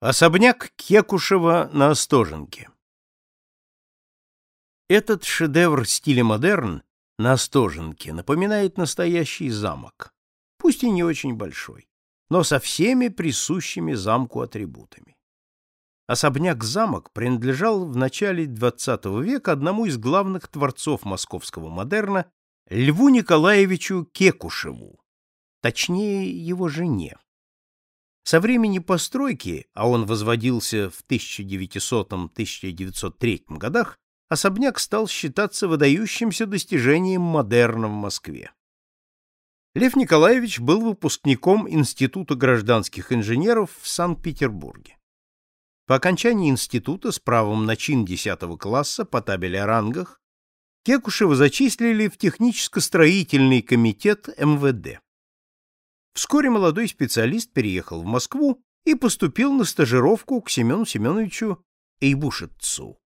Особняк Кекушева на Остоженке Этот шедевр стиля модерн на Остоженке напоминает настоящий замок, пусть и не очень большой, но со всеми присущими замку атрибутами. Особняк-замок принадлежал в начале XX века одному из главных творцов московского модерна Льву Николаевичу Кекушеву, точнее его жене. Со времени постройки, а он возводился в 1900-1903 годах, особняк стал считаться выдающимся достижением модерна в Москве. Лев Николаевич был выпускником Института гражданских инженеров в Санкт-Петербурге. По окончании института с правом на чин 10 класса по табели о рангах Кекушева зачислили в техническо-строительный комитет МВД. Вскоре молодой специалист переехал в Москву и поступил на стажировку к Семену Семеновичу Эйбушетцу.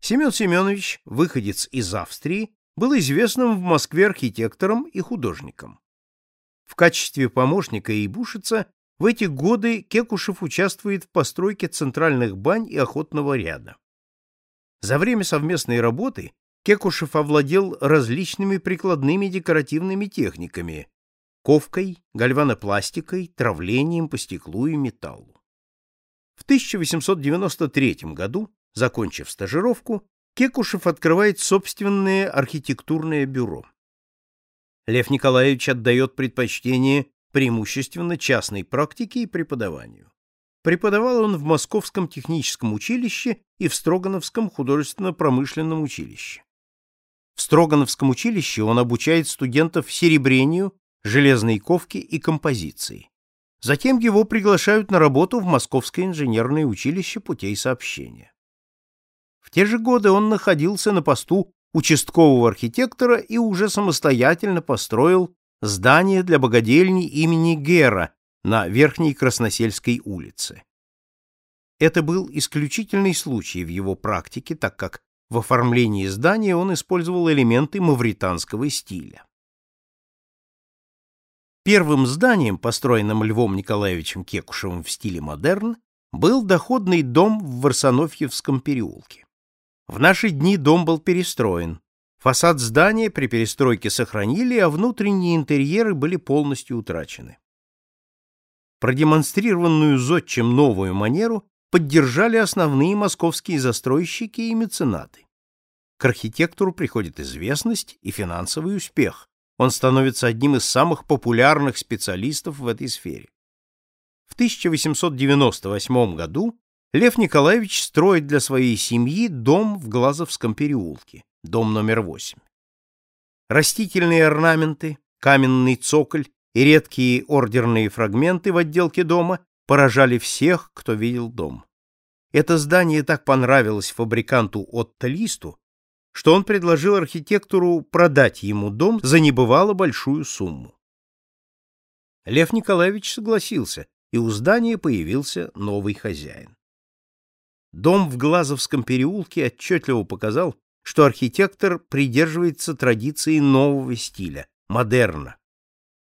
Семен Семенович, выходец из Австрии, был известным в Москве архитектором и художником. В качестве помощника Эйбушица в эти годы Кекушев участвует в постройке центральных бань и охотного ряда. За время совместной работы Кекушев овладел различными прикладными декоративными техниками, ковкой, гальванопластикой, травлением по стеклу и металлу. В 1893 году, закончив стажировку, Кекушев открывает собственное архитектурное бюро. Лев Николаевич отдает предпочтение преимущественно частной практике и преподаванию. Преподавал он в Московском техническом училище и в Строгановском художественно-промышленном училище. В Строгановском училище он обучает студентов серебрению железной ковки и композиции. Затем его приглашают на работу в Московское инженерное училище путей сообщения. В те же годы он находился на посту участкового архитектора и уже самостоятельно построил здание для богадельни имени Гера на Верхней Красносельской улице. Это был исключительный случай в его практике, так как в оформлении здания он использовал элементы мавританского стиля. Первым зданием, построенным Львом Николаевичем Кекушевым в стиле модерн, был доходный дом в Варсонофьевском переулке. В наши дни дом был перестроен. Фасад здания при перестройке сохранили, а внутренние интерьеры были полностью утрачены. Продемонстрированную зодчим новую манеру поддержали основные московские застройщики и меценаты. К архитектору приходит известность и финансовый успех, он становится одним из самых популярных специалистов в этой сфере. В 1898 году Лев Николаевич строит для своей семьи дом в Глазовском переулке, дом номер 8. Растительные орнаменты, каменный цоколь и редкие ордерные фрагменты в отделке дома поражали всех, кто видел дом. Это здание так понравилось фабриканту Отто Листу, что он предложил архитектору продать ему дом за небывало большую сумму. Лев Николаевич согласился, и у здания появился новый хозяин. Дом в Глазовском переулке отчетливо показал, что архитектор придерживается традиции нового стиля — модерна.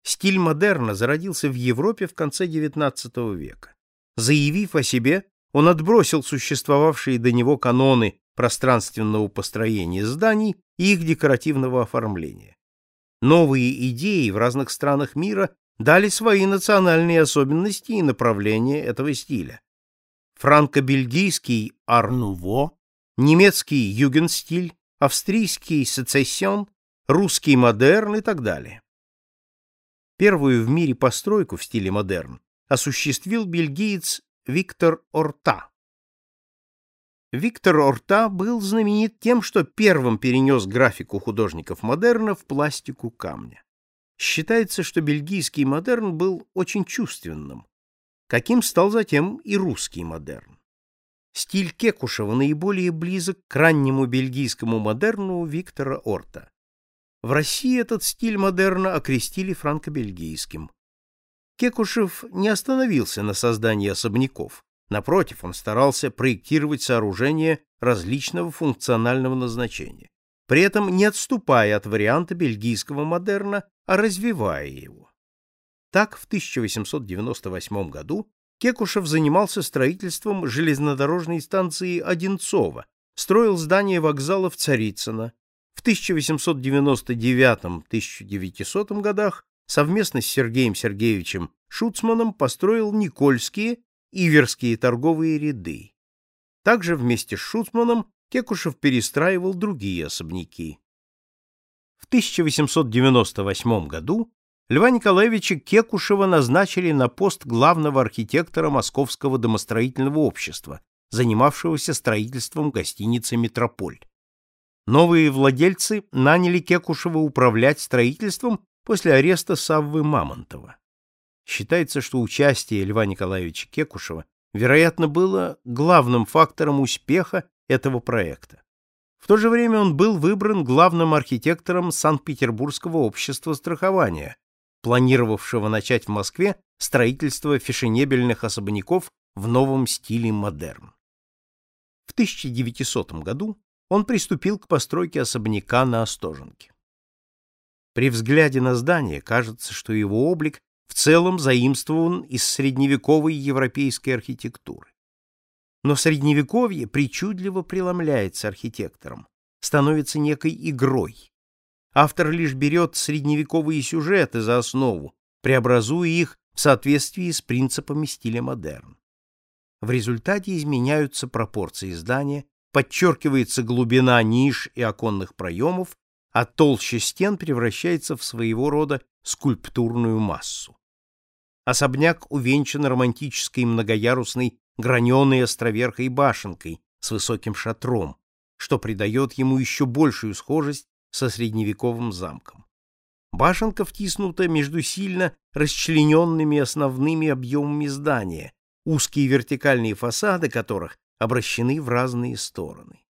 Стиль модерна зародился в Европе в конце XIX века. Заявив о себе, он отбросил существовавшие до него каноны пространственного построения зданий и их декоративного оформления. Новые идеи в разных странах мира дали свои национальные особенности и направления этого стиля. Франко-бельгийский «Арнуво», немецкий «Югенстиль», австрийский «Сецессион», русский «Модерн» и так далее. Первую в мире постройку в стиле модерн осуществил бельгиец Виктор Орта Виктор Орта был знаменит тем, что первым перенес графику художников модерна в пластику камня. Считается, что бельгийский модерн был очень чувственным, каким стал затем и русский модерн. Стиль Кекушева наиболее близок к раннему бельгийскому модерну Виктора Орта. В России этот стиль модерна окрестили франко-бельгийским. Кекушев не остановился на создании особняков. Напротив, он старался проектировать сооружения различного функционального назначения, при этом не отступая от варианта бельгийского модерна, а развивая его. Так, в 1898 году Кекушев занимался строительством железнодорожной станции Одинцово, строил здание вокзала в Царицыно. В 1899-1900 годах совместно с Сергеем Сергеевичем Шуцманом построил Никольские, Иверские торговые ряды. Также вместе с Шуцманом Кекушев перестраивал другие особняки. В 1898 году Льва Николаевича Кекушева назначили на пост главного архитектора Московского домостроительного общества, занимавшегося строительством гостиницы «Метрополь». Новые владельцы наняли Кекушева управлять строительством после ареста Саввы Мамонтова. Считается, что участие Льва Николаевича Кекушева, вероятно, было главным фактором успеха этого проекта. В то же время он был выбран главным архитектором Санкт-Петербургского общества страхования, планировавшего начать в Москве строительство фешенебельных особняков в новом стиле модерн. В 1900 году он приступил к постройке особняка на Остоженке. При взгляде на здание кажется, что его облик в целом заимствован из средневековой европейской архитектуры. Но средневековье причудливо преломляется архитектором, становится некой игрой. Автор лишь берет средневековые сюжеты за основу, преобразуя их в соответствии с принципами стиля модерн. В результате изменяются пропорции здания, подчеркивается глубина ниш и оконных проемов, а толща стен превращается в своего рода скульптурную массу. Особняк увенчан романтической многоярусной граненой островерхой башенкой с высоким шатром, что придает ему еще большую схожесть со средневековым замком. Башенка втиснута между сильно расчлененными основными объемами здания, узкие вертикальные фасады которых обращены в разные стороны.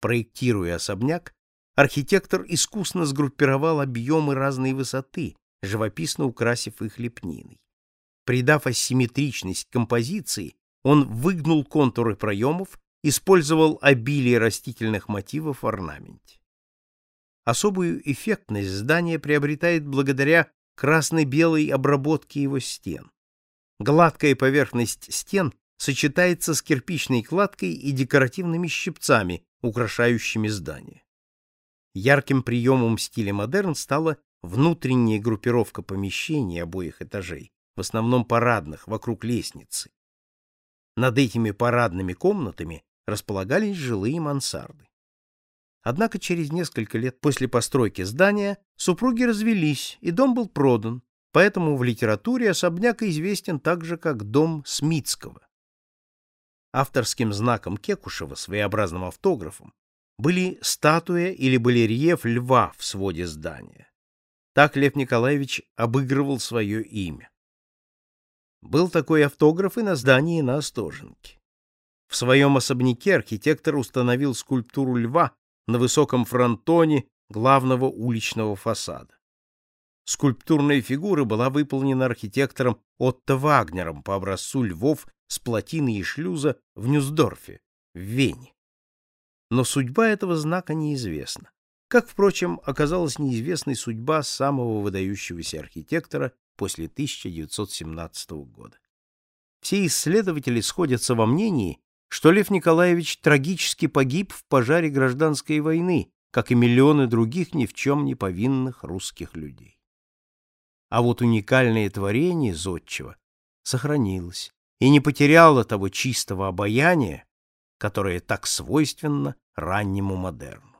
Проектируя особняк, архитектор искусно сгруппировал объемы разной высоты, живописно украсив их лепниной. Придав асимметричность композиции, он выгнул контуры проемов, использовал обилие растительных мотивов в орнаменте. Особую эффектность здание приобретает благодаря красно-белой обработке его стен. Гладкая поверхность стен сочетается с кирпичной кладкой и декоративными щипцами, украшающими здание. Ярким приемом стиля модерн стала внутренняя группировка помещений обоих этажей, в основном парадных, вокруг лестницы. Над этими парадными комнатами располагались жилые мансарды. Однако через несколько лет после постройки здания супруги развелись, и дом был продан, поэтому в литературе особняк известен также как дом Смитского. Авторским знаком Кекушева, своеобразным автографом, были статуя или барельеф льва в своде здания. Так Лев Николаевич обыгрывал свое имя. Был такой автограф и на здании на Остоженке. В своем особняке архитектор установил скульптуру льва на высоком фронтоне главного уличного фасада. Скульптурная фигура была выполнена архитектором Отто Вагнером по образцу львов с плотины и шлюза в Нюсдорфе, в Вене. Но судьба этого знака неизвестна. Как, впрочем, оказалась неизвестной судьба самого выдающегося архитектора после 1917 года. Все исследователи сходятся во мнении, что Лев Николаевич трагически погиб в пожаре гражданской войны, как и миллионы других ни в чем не повинных русских людей. А вот уникальное творение Зодчего сохранилось и не потеряло того чистого обаяния, которое так свойственно раннему модерну.